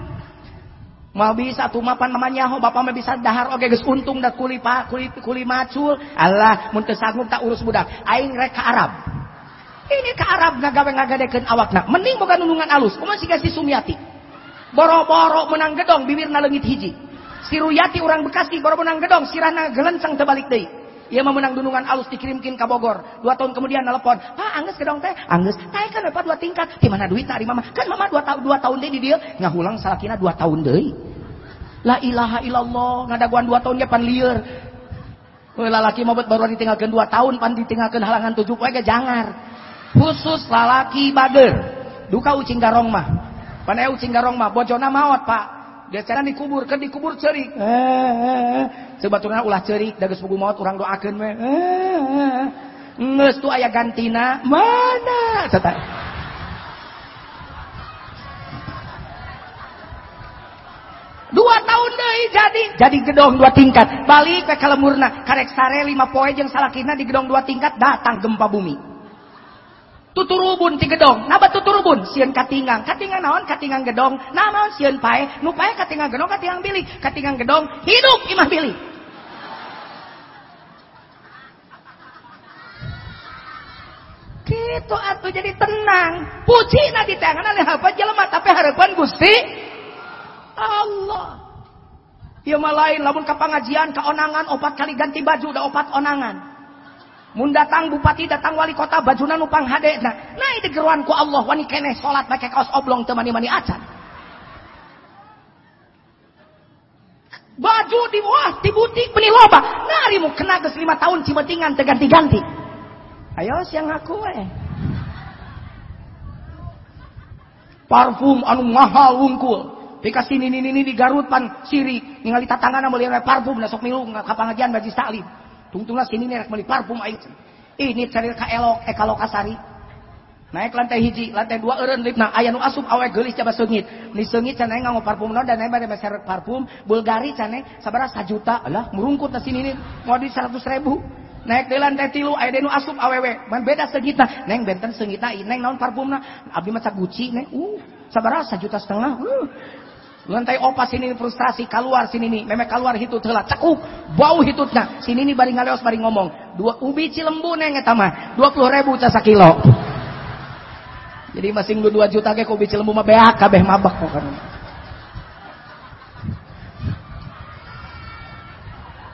Mau bisa tuh mapan namanya ho bapak mah bisa dahar oge geus untung da kuli pa kuli macul. Allah mun teu sanggup tak urus budak. Aing rek ka Arab. Ini ke Arab ngagawe ngagadekeun awakna. Mending boga nunungan alus. Kumaha si Sumiati. Boro-boro menang gedong bibirna leungit hiji. Si Ruyati orang Bekasi boro menang gedong sirana gelencang terbalik deui. Ia memenang dunungan alus dikirimkin ke Bogor. Dua tahun kemudian nelpon. Pak, angges ke dong teh. Angges. Teh kan dapat dua tingkat. Di mana duit dari mama? Kan mama dua, tahun dua tahun deh di dia. Ngahulang salakina dua tahun deh. La ilaha illallah. Ngadaguan dua tahun dia pan liar. Lalaki mau baru ditinggalkan dua tahun. Pan ditinggalkan halangan tujuh. Wega jangar. Khusus lalaki bager. Duka ucing garong mah. Panai ucing garong mah. Bojona maut pak. Dia cara dikubur, kan dikubur cerik. Eh, eh, eh. Sebetulnya ulah cerik, dagus buku maut orang doakan. Eh, eh. Nges tuh ayah gantina, mana? Cata. Dua tahun deh jadi jadi gedong dua tingkat balik ke kalemurna karek sare lima poe yang salakina di gedong dua tingkat datang gempa bumi tuturubun ti gedong. Naba tuturubun? Sieun katingang. Katingang naon? Katingang gedong. Nah naon? Sieun pae. Nu pae katingang gedong katingang bilik katingang gedong hidup imah bilik gitu atuh jadi tenang. Puji na di tangan oleh apa jelema tapi harapan Gusti Allah. Ya mah lain lamun ka pengajian kaonangan opat kali ganti baju udah opat onangan Mun datang bupati, datang wali kota, bajuna nupang hade. Nah, ini geruan ku Allah, wani kene sholat pakai kaos oblong temani-mani acan. Baju di wah, di butik beli loba. Nari mu kena ke lima tahun cimetingan terganti-ganti. Ayo siang aku eh. Parfum anu mahal wungkul. Pika sini ini ini di Garut pan siri ningali tatangana meuli parfum nasok milu ka pangajian baji salim. Tungtunglah sini nih beli parfum aing. Ini cari ka elok eh kalau kasari. Naik lantai hiji, lantai dua eureun lipna aya nu asup awe geulis coba seungit. Ni seungit cenah nganggo parfum naon dan bade meser parfum Bulgari cenah sabaraha sajuta. Alah murungkut na sini nih mau di 100 ribu. Naik di lantai tilu aya nu asup awewe. Man beda seungitna. Neng benten seungitna neng naon parfumna? Abdi maca Gucci neng. Uh, sabaraha sajuta setengah. Uh. Lantai opas sini frustasi keluar sini nih, memek keluar hitut heula cekuk bau hitutnya. Sini nih bari ngaleos bari ngomong. Dua ubi cilembu neng eta mah 20 ribu casa kilo. Jadi masing lu 2 juta ke ubi cilembu mah beak kabeh mabak pokoknya.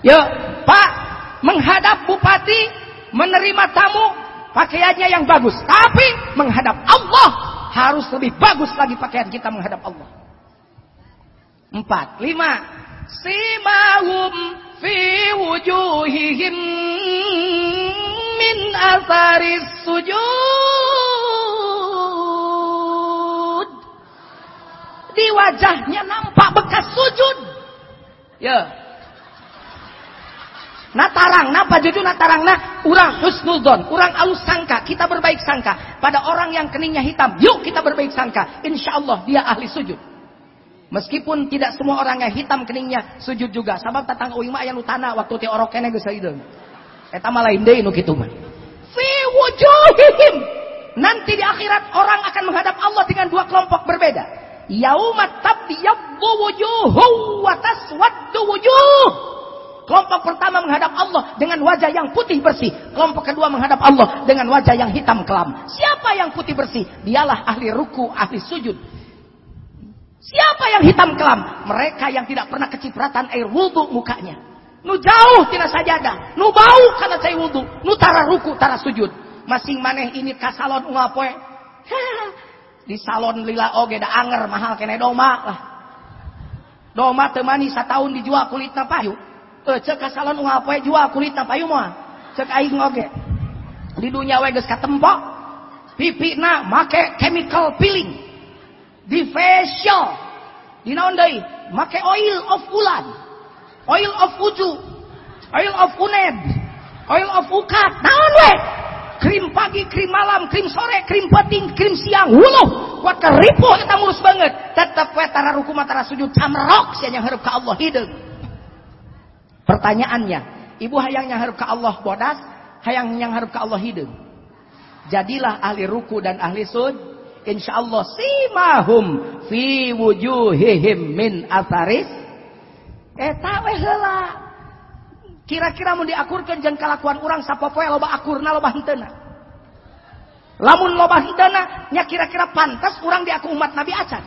Yuk, Pak, menghadap bupati, menerima tamu, pakaiannya yang bagus. Tapi menghadap Allah harus lebih bagus lagi pakaian kita menghadap Allah. Empat. Lima. Simahum fi wujuhihim min asaris sujud. Di wajahnya nampak bekas sujud. Ya. Natarang, napa jujur natarang nah urang husnudon, urang alus sangka, kita berbaik sangka pada orang yang keningnya hitam. Yuk kita berbaik sangka, insya Allah dia ahli sujud. Meskipun tidak semua orang yang hitam keningnya sujud juga. Sabab tatang uing mah aya nu tanah waktu ti orok kene geus saeudeung. Eta mah lain deui nu kitu mah. Fi wujuhihim. Nanti di akhirat orang akan menghadap Allah dengan dua kelompok berbeda. Yaumat tabyaddu wujuhu wa taswaddu wujuh. Kelompok pertama menghadap Allah dengan wajah yang putih bersih. Kelompok kedua menghadap Allah dengan wajah yang hitam kelam. Siapa yang putih bersih? Dialah ahli ruku, ahli sujud. Siapa yang hitam kelam? Mereka yang tidak pernah kecipratan air wudhu mukanya. Nu jauh tina sajadah. Nu bau karena saya wudhu. Nu tara ruku, tara sujud. Masing maneh ini kasalon ungapoe. Di salon lila oge da anger mahal kene doma lah. Doma temani setahun dijual kulitna payu. Cek kasalon ungapoe jual kulitna payu moal. Cek aing oge. Di dunia we geus katempok. Pipina make chemical peeling di facial. Di naon deui make oil of ulan. Oil of uju. Oil of uned. Oil of ukat. Naon we? Krim pagi krim malam krim sore krim peting krim siang wuluh kuat keripuh kita mulus banget. Tetap we tara ruku tara sujud. Camrok sia yang hareup ka Allah hideung. Pertanyaannya ibu hayang yang hareup ka Allah bodas hayang yang hareup ka Allah hideung. Jadilah ahli ruku dan ahli sujud insyaallah simahum fi wujuhihim min atharis. Eta we heula kira-kira mun diakurkeun jeung kalakuan urang sapopoe loba akurna loba henteuna lamun loba henteuna nya kira-kira pantas urang diaku umat Nabi acan?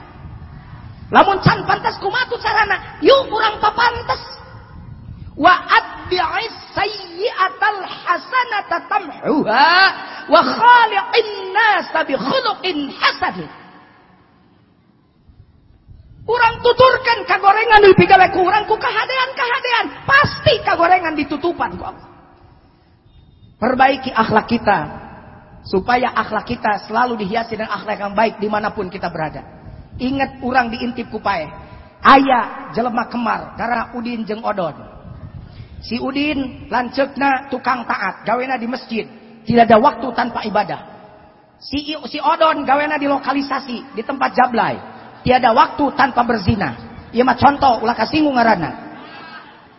Lamun can pantas kumaha carana? Yuk urang papantes wa atbi'is sayyi'atal hasanata tamhuha wa khaliqin nasa bi khuluqin hasan Urang tuturkan kagorengan di pigawe ku urang ku kahadean-kahadean pasti kagorengan ditutupan ku Allah. Perbaiki akhlak kita supaya akhlak kita selalu dihiasi dengan akhlak yang baik di mana pun kita berada. Ingat urang diintip kupae. Ayah jelema kemar karena udin jeng odon. Si Udin lancekna tukang taat, gawena di masjid, tidak ada waktu tanpa ibadah. Si si Odon gawena di lokalisasi, di tempat jablay, tiada waktu tanpa berzina. Ia mah contoh ulah kasinggung ngaranna.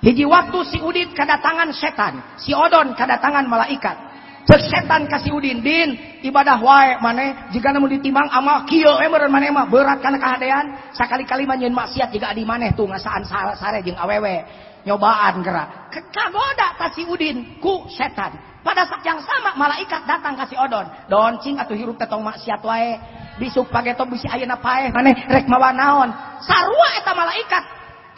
Hiji waktu si Udin kedatangan setan, si Odon kedatangan malaikat. Cek setan kasih Udin, din ibadah wae mana jika namun ditimbang amal kieu we meureun maneh mah berat kana kahadean sakali-kali mah nyeun maksiat jika adi maneh tuh ngasaan sare jeung awewe nyobaan gerak. Kagoda kasih udin. Ku setan. Pada saat yang sama malaikat datang kasih odon. Doncing atau hirup tetong maksiat wae. Bisuk pageto bisi ayeuna paeh maneh rek mawa naon. Sarua eta malaikat.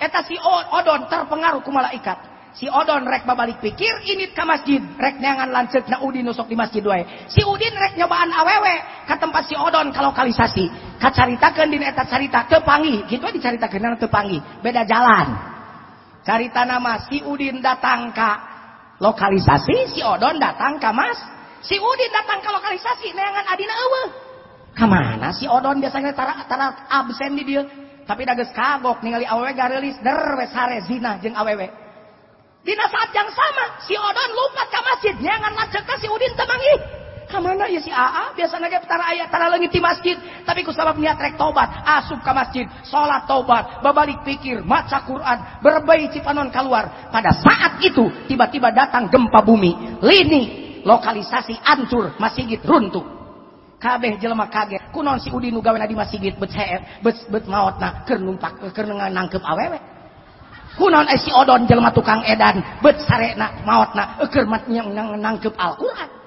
Eta si odon terpengaruh ku malaikat. Si odon rek babalik pikir ini ke masjid. Rek neangan lancet na udin nusok di masjid wae. Si udin rek nyobaan awewe ke tempat si odon kalau kalisasi kacaritakeun dina eta carita tepangi gitu dicaritakeun tepangi beda jalan Carita nama si Udin datang ke lokalisasi, si Odon datang ke Mas. Si Udin datang ke lokalisasi, neangan adina eueuh. Ke mana si Odon biasanya tara, tara absen di dia. Tapi dages kagok ningali awewe garelis der we sare zina jeung awewe. Dina saat yang sama, si Odon lupa ke masjid, neangan lacek si Udin temangi. Kamana ya si AA biasa naga tara ayat tara leungit di masjid. Tapi ku sabab niat rek tobat asup ke masjid salat tobat babalik pikir maca Quran berbayi cipanon keluar. Pada saat itu tiba-tiba datang gempa bumi. Lini lokalisasi ancur masjid runtuh. Kabeh jelema kaget. Kunon si Udin nu di masjid bet bet bet maotna keur numpak keur nangkep awewe kunon eh si odon jelema tukang edan bet sarena maotna keur nangkep Al-Qur'an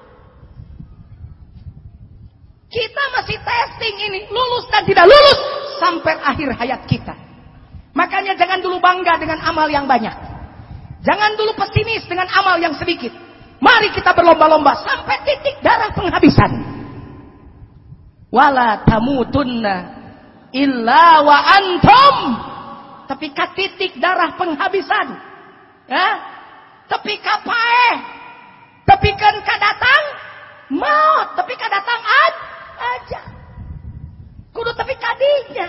kita masih testing ini, lulus dan tidak lulus sampai akhir hayat kita. Makanya jangan dulu bangga dengan amal yang banyak. Jangan dulu pesimis dengan amal yang sedikit. Mari kita berlomba-lomba sampai titik darah penghabisan. Wala tamutunna illa wa antum. Tapi ka titik darah penghabisan. Ya? Tapi kapae. Tapi kan kadatang maut. Tapi kadatang ad aja. Kudu tapi kadinya.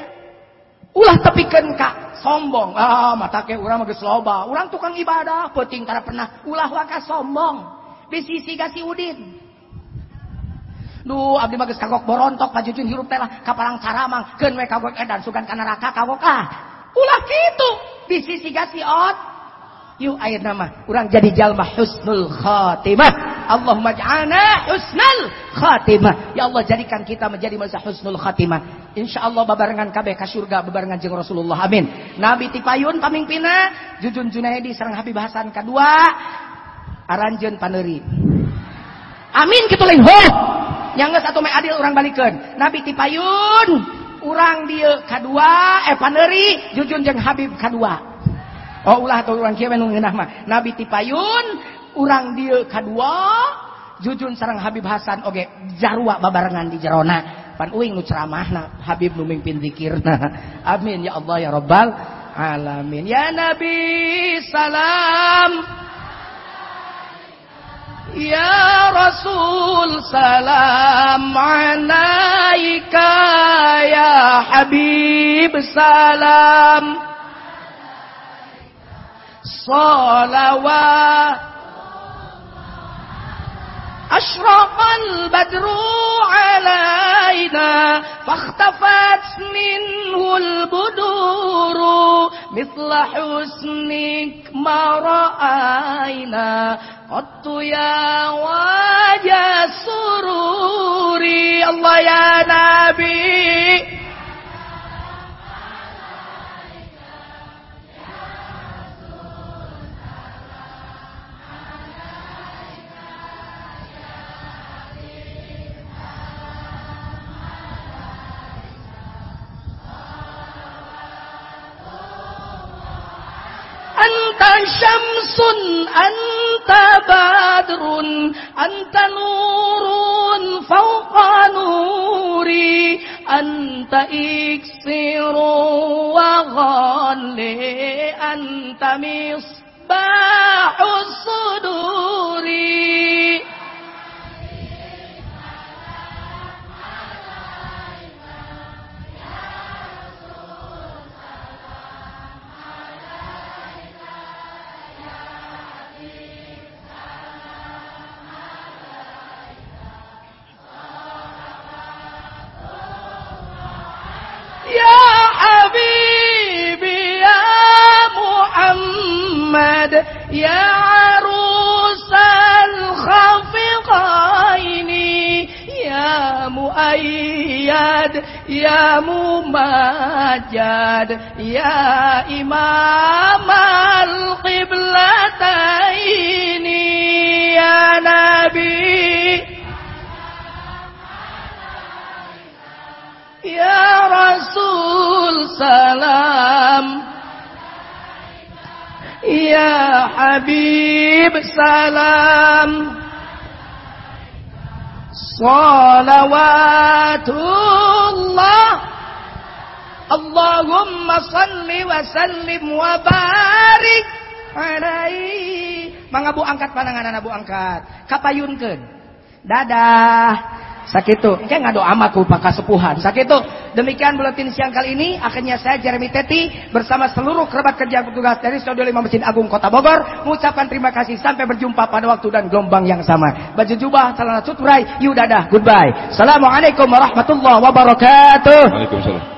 Ulah tepikan kak sombong. Ah mata ke urang geus loba. Urang tukang ibadah penting tara pernah ulah waka sombong. Di sisi kasih udin. Duh abdi mah kagok borontok pajujun hirup teh lah kaparang caramang keun we kagok edan sugan ka neraka kagok ah. Ulah kitu di sisi kasih ot. Yuk ayeuna mah urang jadi jalma husnul khatimah. Allahumma ja'alna husnal khatimah. Ya Allah jadikan kita menjadi manusia husnul khatimah. Insyaallah babarengan kabeh ka surga babarengan jeung Rasulullah. Amin. Nabi tipayun pamingpina Jujun Junaidi sareng Habib Hasan kedua aranjeun paneri. Amin kitu lain ho. Nyanggeus atuh me adil urang. Nabi tipayun urang dieu kadua eh paneri Jujun jeung Habib kadua. Oh ulah atau urang kieu nu mah. Nabi tipayun urang dieu kadua Jujun sareng Habib Hasan oge jarua babarengan di jerona. Pan uing nu ceramahna Habib nu mimpin zikirna. [LAUGHS] Amin ya Allah ya Rabbal alamin. Ya Nabi salam. Ya Rasul salam alaika ya Habib salam Salawat أشرق البدر علينا فاختفت منه البدور مثل حسنك ما رأينا. قط يا وجه سروري. الله يا نبي anta syamsun anta badrun anta nurun fawqa nuri anta iksiru wa ghalli anta misbahus suduri ya mumajad ya imam al-qiblataini ya nabi. Ya Rasul salam. Ya Habib salam. Salawatul Salawatullah Allahumma salli wa sallim wa barik alaihi. Mangabu angkat pandangan anak bu angkat. Kapayunkeun. Dadah Sakitu, engke ngado amaku pak kasepuhan. Sakitu, demikian buletin siang kali ini. Akhirnya saya Jeremy Teti bersama seluruh kerabat kerja petugas dari Studio 5 Masjid Agung Kota Bogor mengucapkan terima kasih sampai berjumpa pada waktu dan gelombang yang sama. Baju jubah, celana cutrai, yudadah, goodbye. Assalamualaikum warahmatullahi wabarakatuh. Waalaikumsalam.